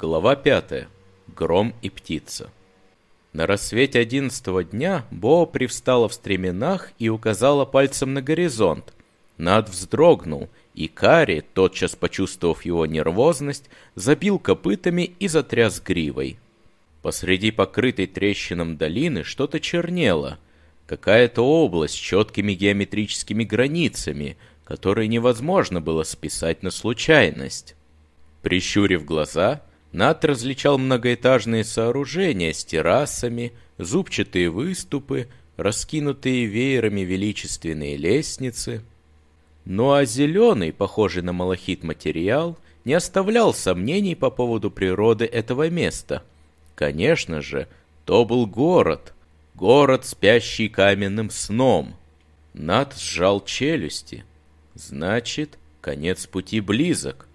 Глава 5. Гром и птица. На рассвете одиннадцатого дня Бо привстала в стременах и указала пальцем на горизонт. Над вздрогнул, и Кари, тотчас почувствовав его нервозность, забил копытами и затряс гривой. Посреди покрытой трещином долины что-то чернело. Какая-то область с четкими геометрическими границами, которые невозможно было списать на случайность. Прищурив глаза, над различал многоэтажные сооружения с террасами, зубчатые выступы, раскинутые веерами величественные лестницы. Ну а зеленый, похожий на малахит материал, не оставлял сомнений по поводу природы этого места. Конечно же, то был город, город, спящий каменным сном. Над сжал челюсти. Значит, конец пути близок.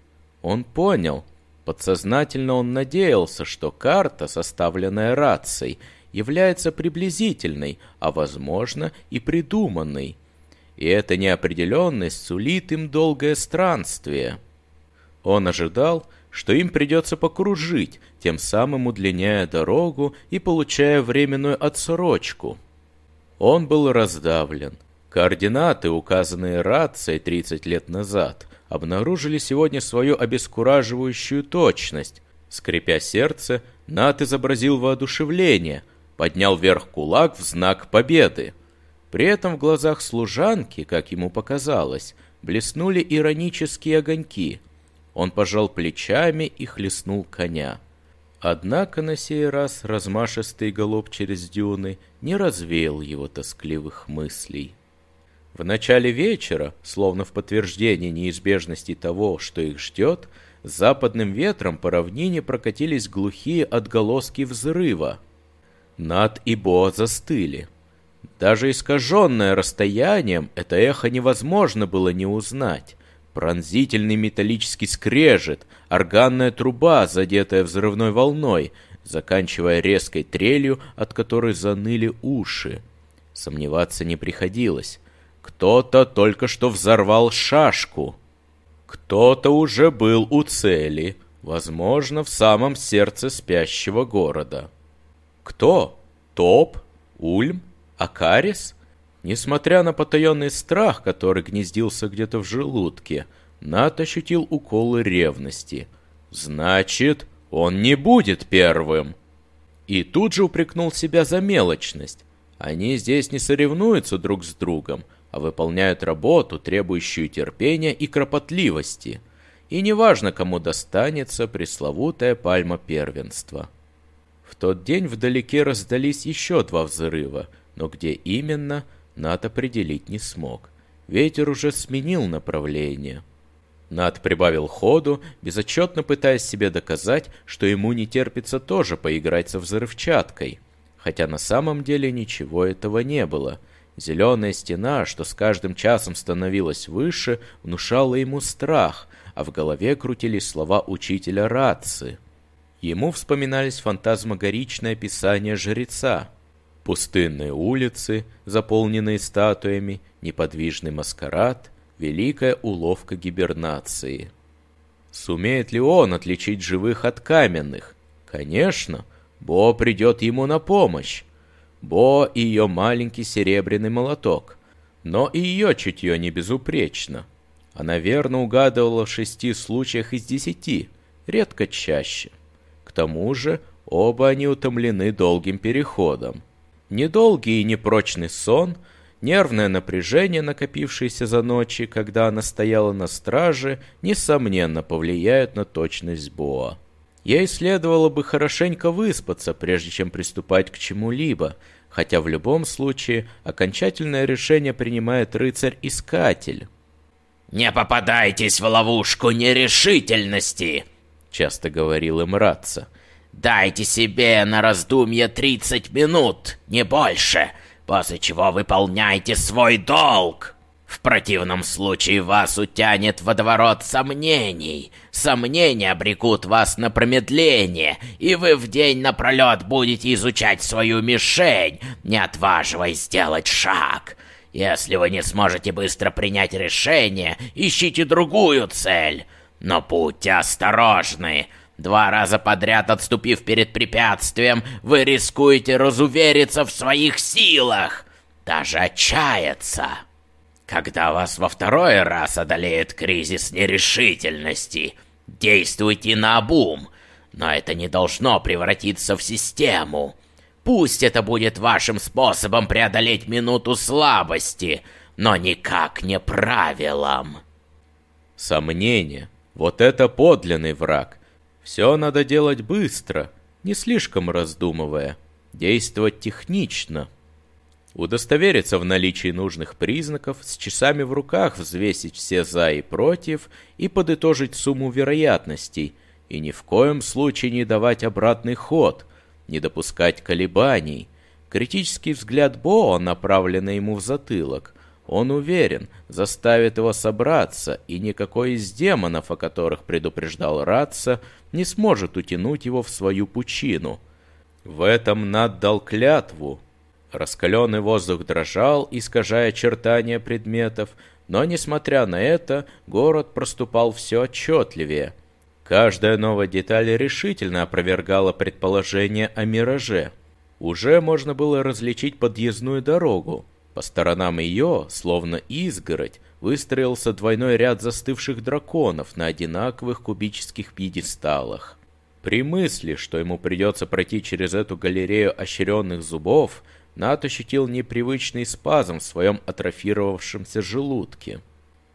Он понял — Подсознательно он надеялся, что карта, составленная рацией, является приблизительной, а возможно и придуманной. И эта неопределенность сулит им долгое странствие. Он ожидал, что им придется покружить, тем самым удлиняя дорогу и получая временную отсрочку. Он был раздавлен. Координаты, указанные рацией 30 лет назад, обнаружили сегодня свою обескураживающую точность. Скрипя сердце, Нат изобразил воодушевление, поднял вверх кулак в знак победы. При этом в глазах служанки, как ему показалось, блеснули иронические огоньки. Он пожал плечами и хлестнул коня. Однако на сей раз размашистый голубь через дюны не развеял его тоскливых мыслей. В начале вечера, словно в подтверждение неизбежности того, что их ждет, с западным ветром по равнине прокатились глухие отголоски взрыва. Над и Бо застыли. Даже искаженное расстоянием, это эхо невозможно было не узнать. Пронзительный металлический скрежет, органная труба, задетая взрывной волной, заканчивая резкой трелью, от которой заныли уши. Сомневаться не приходилось. Кто-то только что взорвал шашку. Кто-то уже был у цели, возможно, в самом сердце спящего города. Кто? Топ? Ульм? Акарис? Несмотря на потаенный страх, который гнездился где-то в желудке, Нат ощутил уколы ревности. Значит, он не будет первым. И тут же упрекнул себя за мелочность. Они здесь не соревнуются друг с другом, а выполняют работу, требующую терпения и кропотливости. И неважно, кому достанется пресловутая пальма первенства. В тот день вдалеке раздались еще два взрыва, но где именно, Над определить не смог. Ветер уже сменил направление. Над прибавил ходу, безотчетно пытаясь себе доказать, что ему не терпится тоже поиграть со взрывчаткой. Хотя на самом деле ничего этого не было — Зеленая стена, что с каждым часом становилась выше, внушала ему страх, а в голове крутились слова учителя Раци. Ему вспоминались фантазмагоричное описание жреца. Пустынные улицы, заполненные статуями, неподвижный маскарад, великая уловка гибернации. Сумеет ли он отличить живых от каменных? Конечно, Бо придет ему на помощь. Бо и ее маленький серебряный молоток. Но и ее чутье не безупречно. Она верно угадывала в шести случаях из десяти, редко чаще. К тому же оба они утомлены долгим переходом. Недолгий и непрочный сон, нервное напряжение, накопившееся за ночи, когда она стояла на страже, несомненно повлияют на точность Боа. Ей следовало бы хорошенько выспаться, прежде чем приступать к чему-либо, хотя в любом случае окончательное решение принимает рыцарь-искатель. «Не попадайтесь в ловушку нерешительности!» — часто говорил им Ратца. «Дайте себе на раздумье тридцать минут, не больше, после чего выполняйте свой долг!» В противном случае вас утянет водоворот сомнений. Сомнения обрекут вас на промедление, и вы в день напролет будете изучать свою мишень, не отваживаясь сделать шаг. Если вы не сможете быстро принять решение, ищите другую цель. Но будьте осторожны. Два раза подряд отступив перед препятствием, вы рискуете разувериться в своих силах, даже отчаяться. Когда вас во второй раз одолеет кризис нерешительности, действуйте на обум, но это не должно превратиться в систему. Пусть это будет вашим способом преодолеть минуту слабости, но никак не правилом. Сомнение. Вот это подлинный враг. Все надо делать быстро, не слишком раздумывая. Действовать технично. Удостовериться в наличии нужных признаков, с часами в руках взвесить все «за» и «против» и подытожить сумму вероятностей, и ни в коем случае не давать обратный ход – не допускать колебаний. Критический взгляд Бо, направленный ему в затылок, он уверен, заставит его собраться, и никакой из демонов, о которых предупреждал Ратса, не сможет утянуть его в свою пучину. В этом Над дал клятву. Раскаленный воздух дрожал, искажая очертания предметов, но, несмотря на это, город проступал все отчетливее — Каждая новая деталь решительно опровергала предположение о мираже. Уже можно было различить подъездную дорогу. По сторонам ее, словно изгородь, выстроился двойной ряд застывших драконов на одинаковых кубических пьедесталах. При мысли, что ему придется пройти через эту галерею ощеренных зубов, Нат ощутил непривычный спазм в своем атрофировавшемся желудке.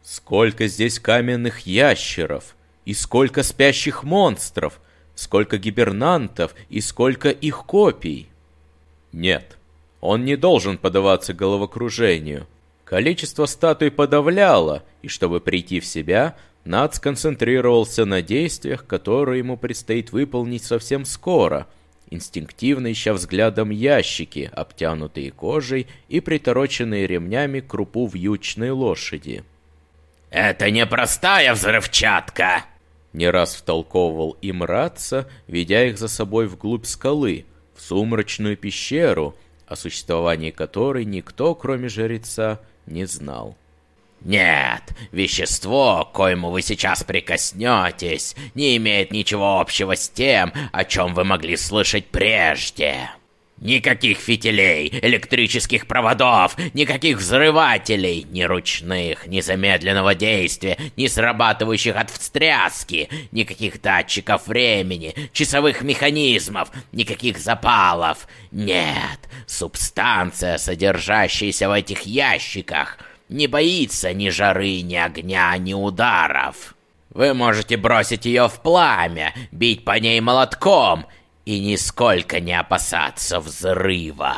«Сколько здесь каменных ящеров!» И сколько спящих монстров, сколько гибернантов и сколько их копий. Нет, он не должен подаваться головокружению. Количество статуй подавляло, и чтобы прийти в себя, Над сконцентрировался на действиях, которые ему предстоит выполнить совсем скоро, инстинктивно ища взглядом ящики, обтянутые кожей и притороченные ремнями крупу вьючной лошади. «Это не простая взрывчатка!» Не раз втолковывал им Ратца, ведя их за собой вглубь скалы, в сумрачную пещеру, о существовании которой никто, кроме жреца, не знал. «Нет, вещество, к коему вы сейчас прикоснетесь, не имеет ничего общего с тем, о чем вы могли слышать прежде». Никаких фитилей, электрических проводов, никаких взрывателей, ни ручных, ни замедленного действия, ни срабатывающих от встряски, никаких датчиков времени, часовых механизмов, никаких запалов. Нет, субстанция, содержащаяся в этих ящиках, не боится ни жары, ни огня, ни ударов. Вы можете бросить ее в пламя, бить по ней молотком — и нисколько не опасаться взрыва.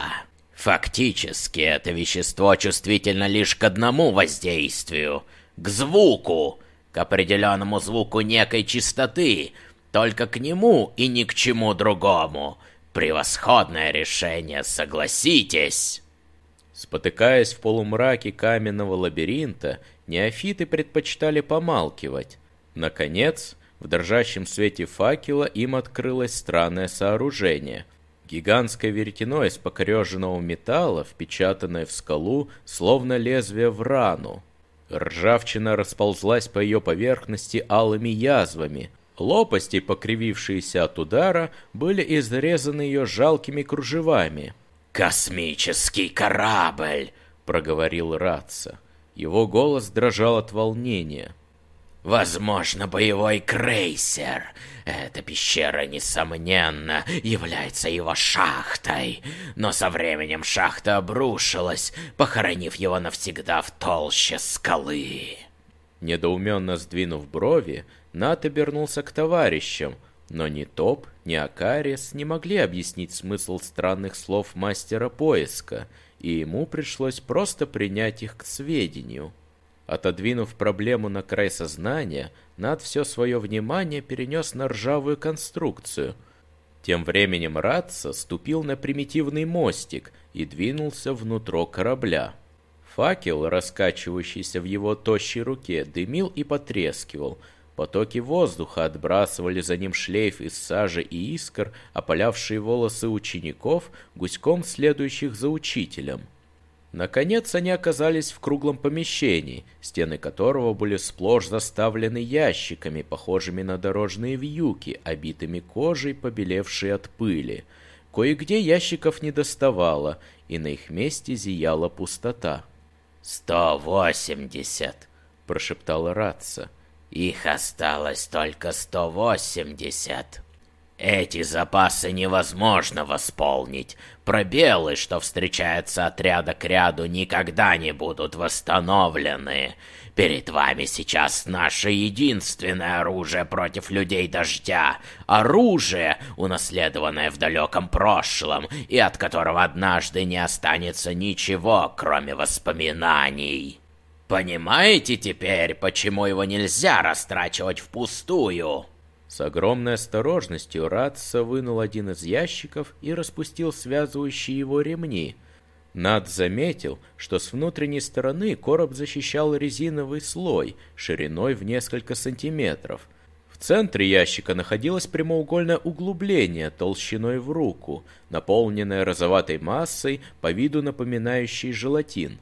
Фактически это вещество чувствительно лишь к одному воздействию — к звуку, к определенному звуку некой частоты, только к нему и ни к чему другому. Превосходное решение, согласитесь. Спотыкаясь в полумраке каменного лабиринта, неофиты предпочитали помалкивать. Наконец, в дрожащем свете факела им открылось странное сооружение. Гигантское веретено из покореженного металла, впечатанное в скалу, словно лезвие в рану. Ржавчина расползлась по ее поверхности алыми язвами. Лопасти, покривившиеся от удара, были изрезаны ее жалкими кружевами. «Космический корабль!» — проговорил Ратса. Его голос дрожал от волнения. Возможно, боевой крейсер. Эта пещера, несомненно, является его шахтой. Но со временем шахта обрушилась, похоронив его навсегда в толще скалы. Недоуменно сдвинув брови, Нат обернулся к товарищам, но ни Топ, ни Акарис не могли объяснить смысл странных слов мастера поиска, и ему пришлось просто принять их к сведению. Отодвинув проблему на край сознания, Над все свое внимание перенес на ржавую конструкцию. Тем временем Ратса ступил на примитивный мостик и двинулся внутрь корабля. Факел, раскачивающийся в его тощей руке, дымил и потрескивал. Потоки воздуха отбрасывали за ним шлейф из сажи и искр, опалявшие волосы учеников, гуськом следующих за учителем. Наконец они оказались в круглом помещении, стены которого были сплошь заставлены ящиками, похожими на дорожные вьюки, обитыми кожей, побелевшей от пыли. Кое-где ящиков не доставало, и на их месте зияла пустота. «Сто восемьдесят!» — прошептала Ратса. «Их осталось только сто восемьдесят!» Эти запасы невозможно восполнить. Пробелы, что встречаются от ряда к ряду, никогда не будут восстановлены. Перед вами сейчас наше единственное оружие против людей дождя. Оружие, унаследованное в далеком прошлом, и от которого однажды не останется ничего, кроме воспоминаний. Понимаете теперь, почему его нельзя растрачивать впустую? С огромной осторожностью Ратса вынул один из ящиков и распустил связывающие его ремни. Над заметил, что с внутренней стороны короб защищал резиновый слой шириной в несколько сантиметров. В центре ящика находилось прямоугольное углубление толщиной в руку, наполненное розоватой массой, по виду напоминающей желатин.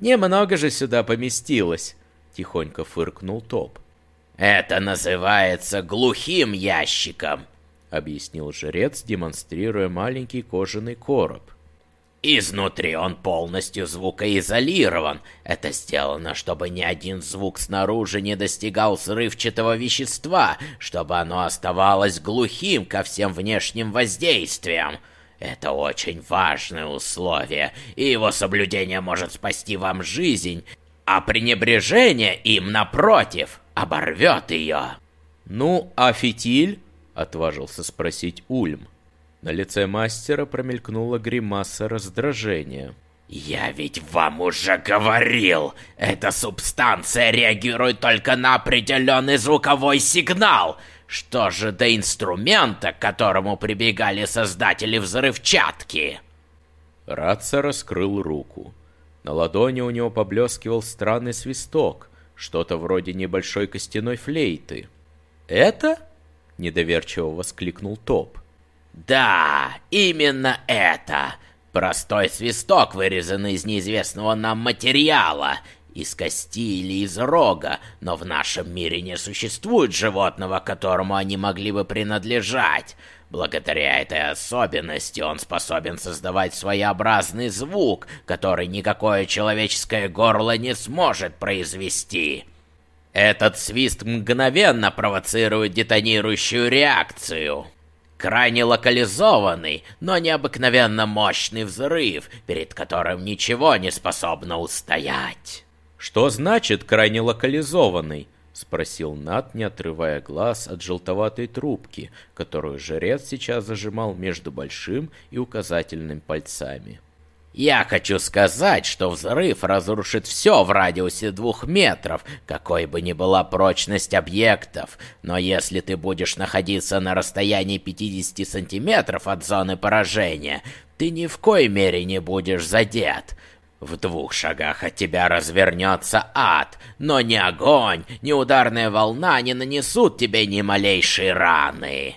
«Немного же сюда поместилось!» — тихонько фыркнул Топ. «Это называется глухим ящиком», — объяснил жрец, демонстрируя маленький кожаный короб. Изнутри он полностью звукоизолирован. Это сделано, чтобы ни один звук снаружи не достигал взрывчатого вещества, чтобы оно оставалось глухим ко всем внешним воздействиям. Это очень важное условие, и его соблюдение может спасти вам жизнь, а пренебрежение им, напротив, оборвет ее. «Ну, а фитиль?» — отважился спросить Ульм. На лице мастера промелькнула гримаса раздражения. «Я ведь вам уже говорил, эта субстанция реагирует только на определенный звуковой сигнал. Что же до инструмента, к которому прибегали создатели взрывчатки?» Раца раскрыл руку. На ладони у него поблескивал странный свисток, что-то вроде небольшой костяной флейты. «Это?» — недоверчиво воскликнул Топ. «Да, именно это! Простой свисток, вырезанный из неизвестного нам материала, из кости или из рога, но в нашем мире не существует животного, которому они могли бы принадлежать. Благодаря этой особенности он способен создавать своеобразный звук, который никакое человеческое горло не сможет произвести. Этот свист мгновенно провоцирует детонирующую реакцию. Крайне локализованный, но необыкновенно мощный взрыв, перед которым ничего не способно устоять. Что значит крайне локализованный? Спросил Нат, не отрывая глаз от желтоватой трубки, которую жрец сейчас зажимал между большим и указательным пальцами. Я хочу сказать, что взрыв разрушит все в радиусе двух метров, какой бы ни была прочность объектов. Но если ты будешь находиться на расстоянии 50 сантиметров от зоны поражения, ты ни в коей мере не будешь задет. В двух шагах от тебя развернется ад, но ни огонь, ни ударная волна не нанесут тебе ни малейшей раны.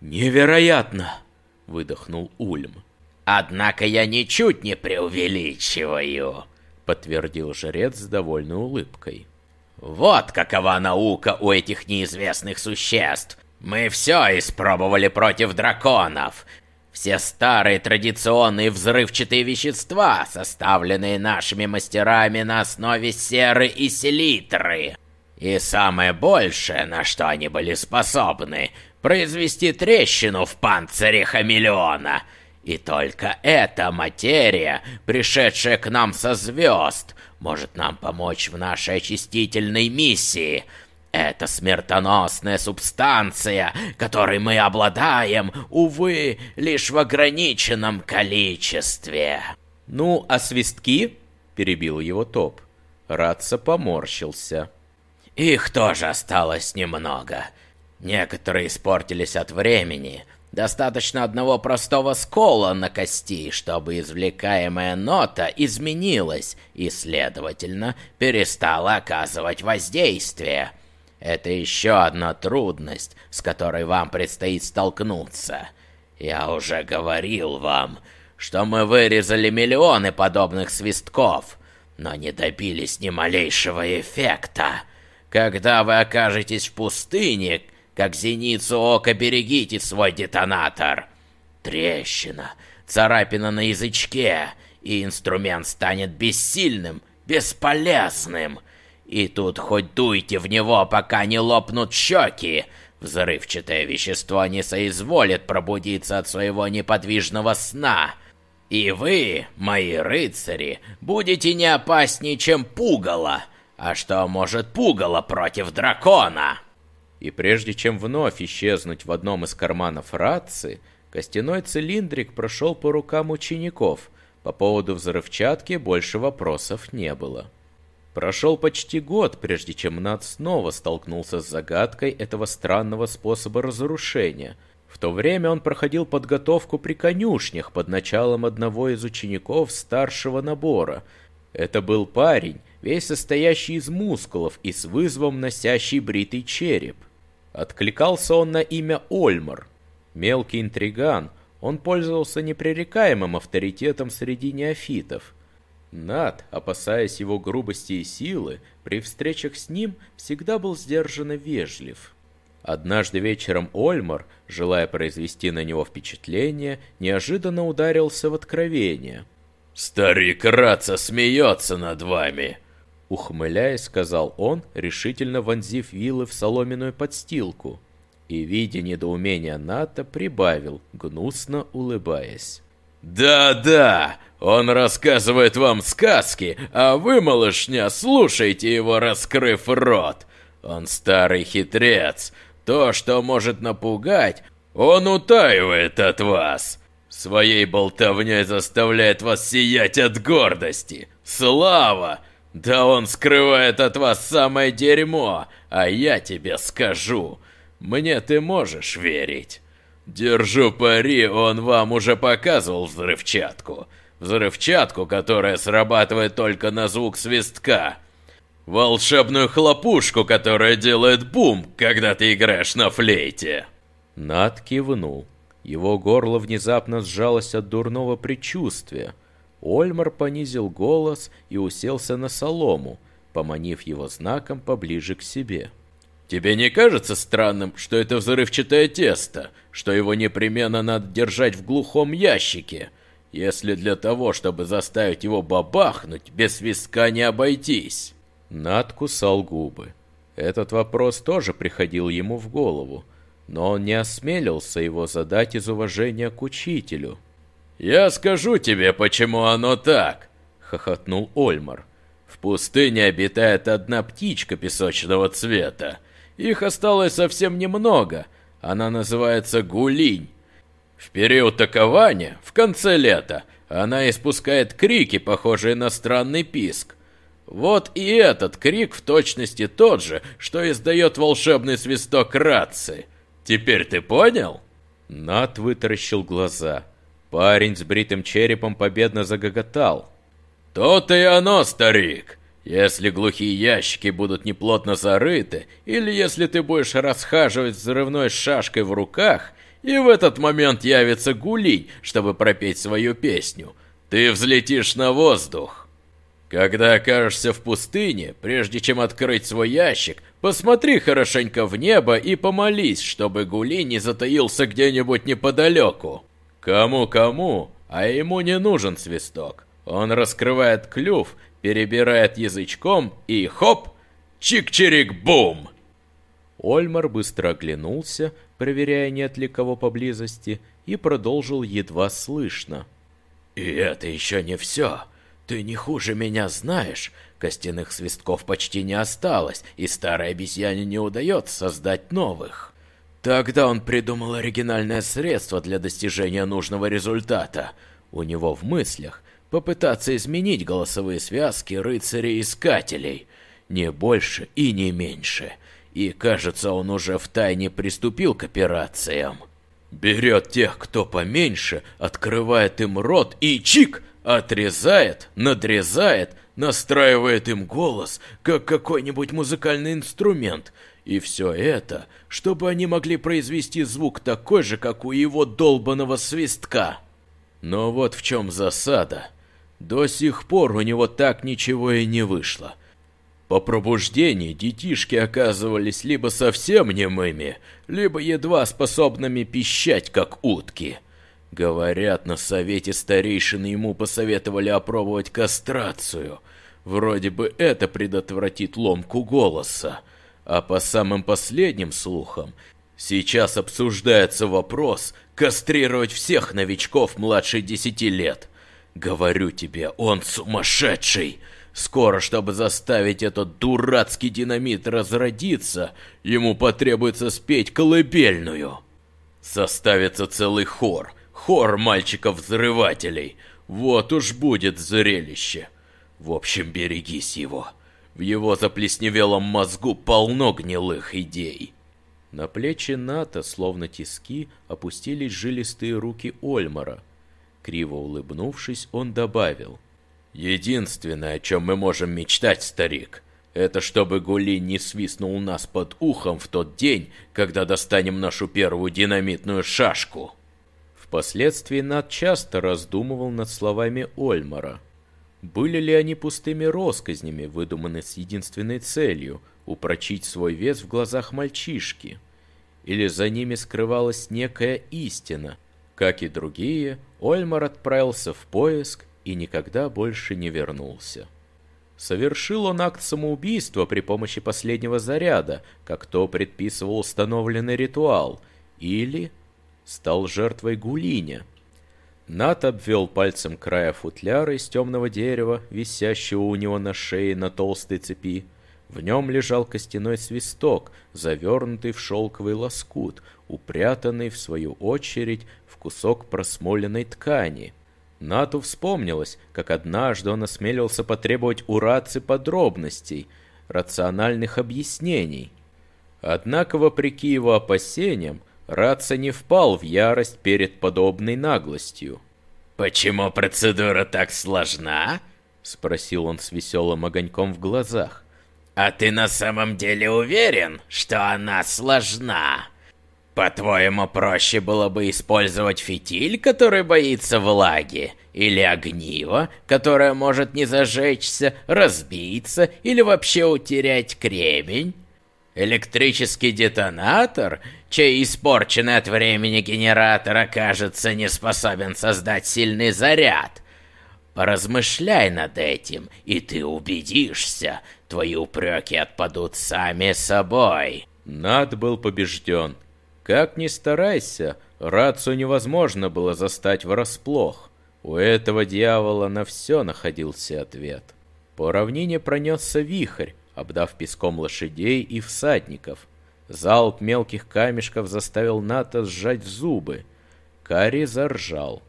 «Невероятно!» — выдохнул Ульм. «Однако я ничуть не преувеличиваю», — подтвердил жрец с довольной улыбкой. «Вот какова наука у этих неизвестных существ. Мы все испробовали против драконов. Все старые традиционные взрывчатые вещества, составленные нашими мастерами на основе серы и селитры. И самое большее, на что они были способны, произвести трещину в панцире хамелеона — и только эта материя, пришедшая к нам со звезд, может нам помочь в нашей очистительной миссии. Это смертоносная субстанция, которой мы обладаем, увы, лишь в ограниченном количестве. «Ну, а свистки?» — перебил его топ. Радса поморщился. «Их тоже осталось немного. Некоторые испортились от времени, Достаточно одного простого скола на кости, чтобы извлекаемая нота изменилась и, следовательно, перестала оказывать воздействие. Это еще одна трудность, с которой вам предстоит столкнуться. Я уже говорил вам, что мы вырезали миллионы подобных свистков, но не добились ни малейшего эффекта. Когда вы окажетесь в пустыне, как зеницу ока берегите свой детонатор. Трещина, царапина на язычке, и инструмент станет бессильным, бесполезным. И тут хоть дуйте в него, пока не лопнут щеки. Взрывчатое вещество не соизволит пробудиться от своего неподвижного сна. И вы, мои рыцари, будете не опаснее, чем пугало. А что может пугало против дракона? И прежде чем вновь исчезнуть в одном из карманов рации, костяной цилиндрик прошел по рукам учеников. По поводу взрывчатки больше вопросов не было. Прошел почти год, прежде чем Над снова столкнулся с загадкой этого странного способа разрушения. В то время он проходил подготовку при конюшнях под началом одного из учеников старшего набора. Это был парень, весь состоящий из мускулов и с вызовом носящий бритый череп. Откликался он на имя Ольмар. Мелкий интриган, он пользовался непререкаемым авторитетом среди неофитов. Над, опасаясь его грубости и силы, при встречах с ним всегда был сдержанно вежлив. Однажды вечером Ольмар, желая произвести на него впечатление, неожиданно ударился в откровение. «Старик Раца смеется над вами!» Ухмыляясь, сказал он, решительно вонзив вилы в соломенную подстилку. И, видя недоумение Ната, прибавил, гнусно улыбаясь. «Да-да, он рассказывает вам сказки, а вы, малышня, слушайте его, раскрыв рот. Он старый хитрец. То, что может напугать, он утаивает от вас. Своей болтовней заставляет вас сиять от гордости. Слава! Да он скрывает от вас самое дерьмо, а я тебе скажу. Мне ты можешь верить. Держу пари, он вам уже показывал взрывчатку. Взрывчатку, которая срабатывает только на звук свистка. Волшебную хлопушку, которая делает бум, когда ты играешь на флейте. Над кивнул. Его горло внезапно сжалось от дурного предчувствия. Ольмар понизил голос и уселся на солому, поманив его знаком поближе к себе. «Тебе не кажется странным, что это взрывчатое тесто, что его непременно надо держать в глухом ящике?» Если для того, чтобы заставить его бабахнуть, без свистка не обойтись?» Над кусал губы. Этот вопрос тоже приходил ему в голову, но он не осмелился его задать из уважения к учителю. «Я скажу тебе, почему оно так!» — хохотнул Ольмар. «В пустыне обитает одна птичка песочного цвета. Их осталось совсем немного. Она называется Гулинь. В период такования, в конце лета, она испускает крики, похожие на странный писк. Вот и этот крик в точности тот же, что издает волшебный свисток рации. Теперь ты понял? Нат вытаращил глаза. Парень с бритым черепом победно загоготал. То-то и оно, старик. Если глухие ящики будут неплотно зарыты, или если ты будешь расхаживать взрывной шашкой в руках, и в этот момент явится Гулинь, чтобы пропеть свою песню. Ты взлетишь на воздух. Когда окажешься в пустыне, прежде чем открыть свой ящик, посмотри хорошенько в небо и помолись, чтобы Гулинь не затаился где-нибудь неподалеку. Кому-кому, а ему не нужен свисток. Он раскрывает клюв, перебирает язычком и хоп, чик-чирик-бум! Ольмар быстро оглянулся, проверяя, нет ли кого поблизости, и продолжил едва слышно. «И это еще не все. Ты не хуже меня знаешь. Костяных свистков почти не осталось, и старой обезьяне не удается создать новых. Тогда он придумал оригинальное средство для достижения нужного результата. У него в мыслях попытаться изменить голосовые связки рыцарей-искателей. Не больше и не меньше». И, кажется, он уже втайне приступил к операциям. Берет тех, кто поменьше, открывает им рот и чик! Отрезает, надрезает, настраивает им голос, как какой-нибудь музыкальный инструмент. И все это, чтобы они могли произвести звук такой же, как у его долбанного свистка. Но вот в чем засада. До сих пор у него так ничего и не вышло. По пробуждении детишки оказывались либо совсем немыми, либо едва способными пищать, как утки. Говорят, на совете старейшины ему посоветовали опробовать кастрацию. Вроде бы это предотвратит ломку голоса. А по самым последним слухам, сейчас обсуждается вопрос кастрировать всех новичков младше десяти лет. Говорю тебе, он сумасшедший. Скоро, чтобы заставить этот дурацкий динамит разродиться, ему потребуется спеть колыбельную. Составится целый хор, хор мальчиков-взрывателей. Вот уж будет зрелище. В общем, берегись его. В его заплесневелом мозгу полно гнилых идей. На плечи Ната, словно тиски, опустились жилистые руки Ольмара. Криво улыбнувшись, он добавил. «Единственное, о чем мы можем мечтать, старик, это чтобы Гули не свистнул нас под ухом в тот день, когда достанем нашу первую динамитную шашку». Впоследствии Нат часто раздумывал над словами Ольмара. Были ли они пустыми росказнями, выдуманы с единственной целью – упрочить свой вес в глазах мальчишки? Или за ними скрывалась некая истина? Как и другие, Ольмар отправился в поиск и никогда больше не вернулся. Совершил он акт самоубийства при помощи последнего заряда, как то предписывал установленный ритуал, или стал жертвой Гулиня – Нат обвел пальцем края футляра из темного дерева, висящего у него на шее на толстой цепи. В нем лежал костяной свисток, завернутый в шелковый лоскут, упрятанный, в свою очередь, в кусок просмоленной ткани. Нату вспомнилось, как однажды он осмелился потребовать у Раци подробностей, рациональных объяснений. Однако, вопреки его опасениям, Раца не впал в ярость перед подобной наглостью. «Почему процедура так сложна?» — спросил он с веселым огоньком в глазах. «А ты на самом деле уверен, что она сложна? По-твоему, проще было бы использовать фитиль, который боится влаги, или огниво, которое может не зажечься, разбиться или вообще утерять кремень?» Электрический детонатор, чей испорченный от времени генератор окажется не способен создать сильный заряд. Поразмышляй над этим, и ты убедишься, твои упреки отпадут сами собой. Над был побежден. Как ни старайся, Рацу невозможно было застать врасплох. У этого дьявола на все находился ответ. По равнине пронесся вихрь, обдав песком лошадей и всадников. Залп мелких камешков заставил Ната сжать зубы. Кари заржал.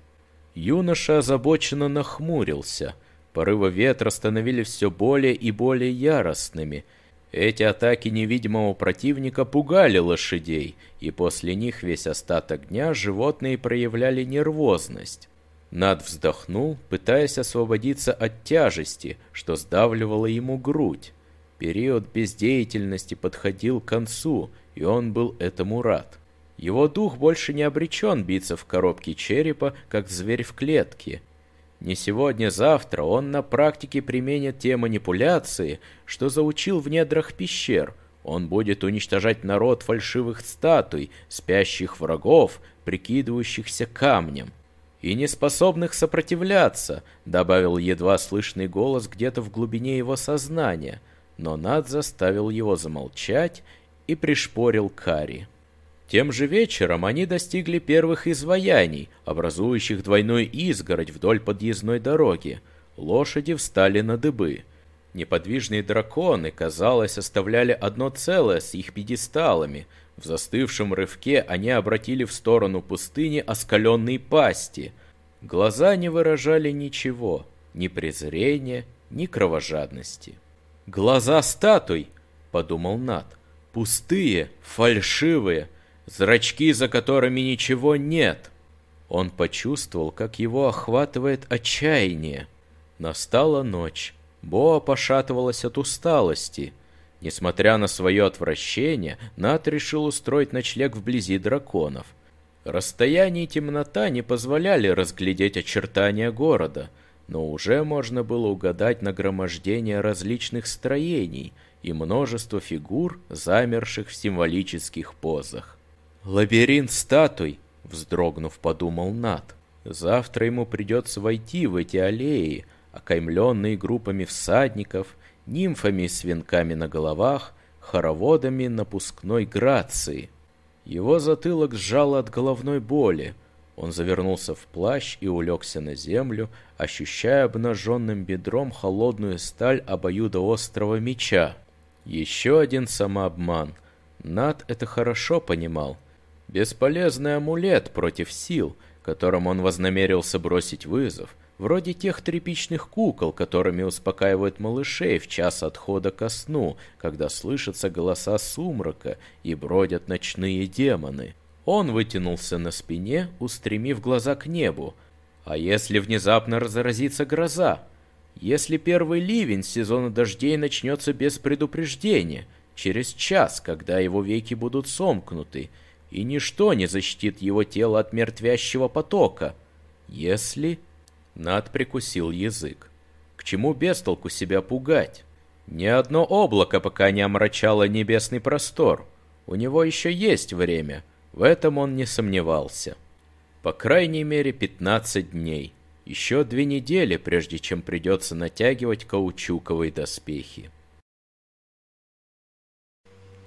Юноша озабоченно нахмурился. Порывы ветра становились все более и более яростными. Эти атаки невидимого противника пугали лошадей, и после них весь остаток дня животные проявляли нервозность. Над вздохнул, пытаясь освободиться от тяжести, что сдавливало ему грудь. Период бездеятельности подходил к концу, и он был этому рад. Его дух больше не обречен биться в коробке черепа, как зверь в клетке. Не сегодня-завтра он на практике применит те манипуляции, что заучил в недрах пещер. Он будет уничтожать народ фальшивых статуй, спящих врагов, прикидывающихся камнем. И неспособных сопротивляться, добавил едва слышный голос где-то в глубине его сознания – но Над заставил его замолчать и пришпорил Кари. Тем же вечером они достигли первых изваяний, образующих двойной изгородь вдоль подъездной дороги. Лошади встали на дыбы. Неподвижные драконы, казалось, оставляли одно целое с их пьедесталами. В застывшем рывке они обратили в сторону пустыни оскаленные пасти. Глаза не выражали ничего, ни презрения, ни кровожадности. «Глаза статуй!» — подумал Нат. «Пустые, фальшивые, зрачки, за которыми ничего нет!» Он почувствовал, как его охватывает отчаяние. Настала ночь. Боа пошатывалась от усталости. Несмотря на свое отвращение, Нат решил устроить ночлег вблизи драконов. Расстояние и темнота не позволяли разглядеть очертания города, но уже можно было угадать нагромождение различных строений и множество фигур, замерших в символических позах. «Лабиринт статуй!» — вздрогнув, подумал Нат. «Завтра ему придется войти в эти аллеи, окаймленные группами всадников, нимфами с венками на головах, хороводами напускной грации». Его затылок сжало от головной боли. Он завернулся в плащ и улегся на землю, ощущая обнаженным бедром холодную сталь обоюдоострого меча. Еще один самообман. Над это хорошо понимал. Бесполезный амулет против сил, которым он вознамерился бросить вызов — Вроде тех тряпичных кукол, которыми успокаивают малышей в час отхода ко сну, когда слышатся голоса сумрака и бродят ночные демоны. Он вытянулся на спине, устремив глаза к небу. А если внезапно разразится гроза? Если первый ливень сезона дождей начнется без предупреждения, через час, когда его веки будут сомкнуты, и ничто не защитит его тело от мертвящего потока? Если... Над прикусил язык. К чему бестолку себя пугать? Ни одно облако пока не омрачало небесный простор. У него еще есть время. В этом он не сомневался. По крайней мере, 15 дней. Еще две недели, прежде чем придется натягивать каучуковые доспехи.